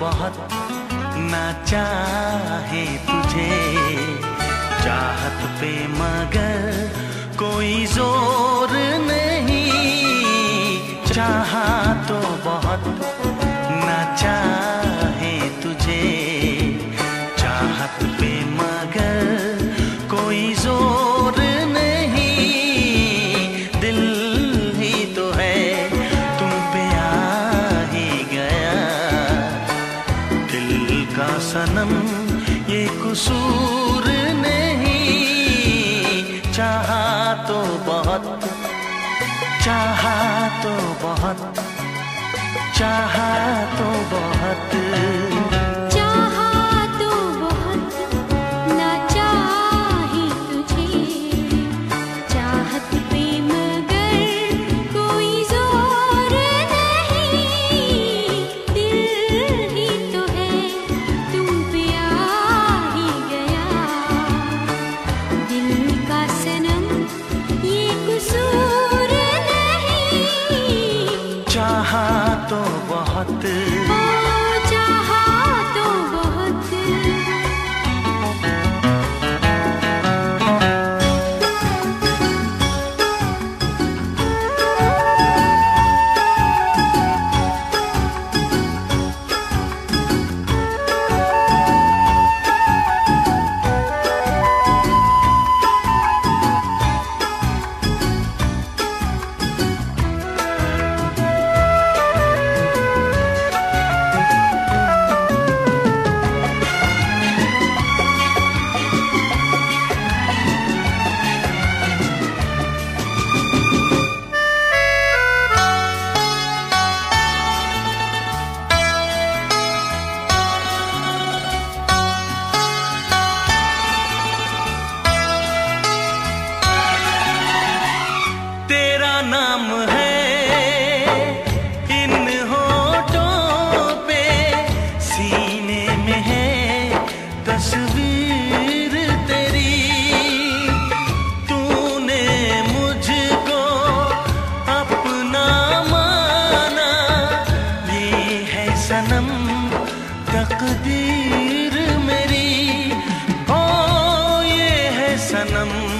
बहुत ना चाहे तुझे। चाहत पे मगर कोई ज़ोर नहीं। चाहा तो बहुत सनम ये कुसूर नहीं। चाहा तो बहुत चाहा तो बहुत चाहा तो बहुत। i hatte सनम तकदीर मेरी ओ ये है सनम।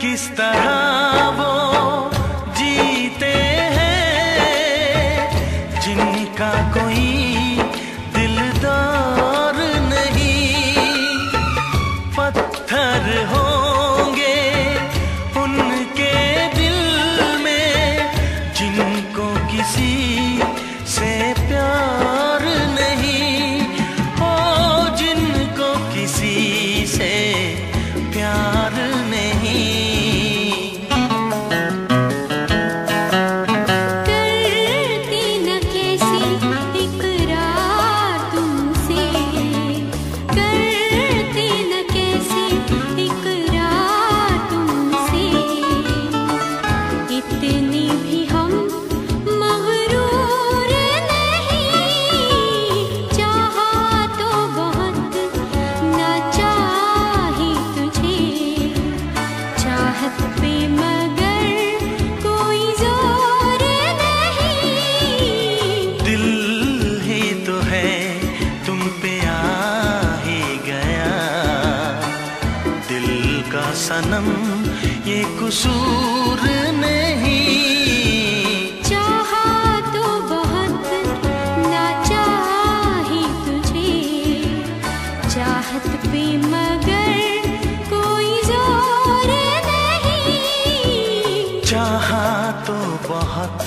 किस तरह वो सनम ये कसूर नहीं। चाहा तो बहुत ना चाही तुझे। चाहत पे मगर कोई ज़ोर नहीं। चाहा तो बहुत।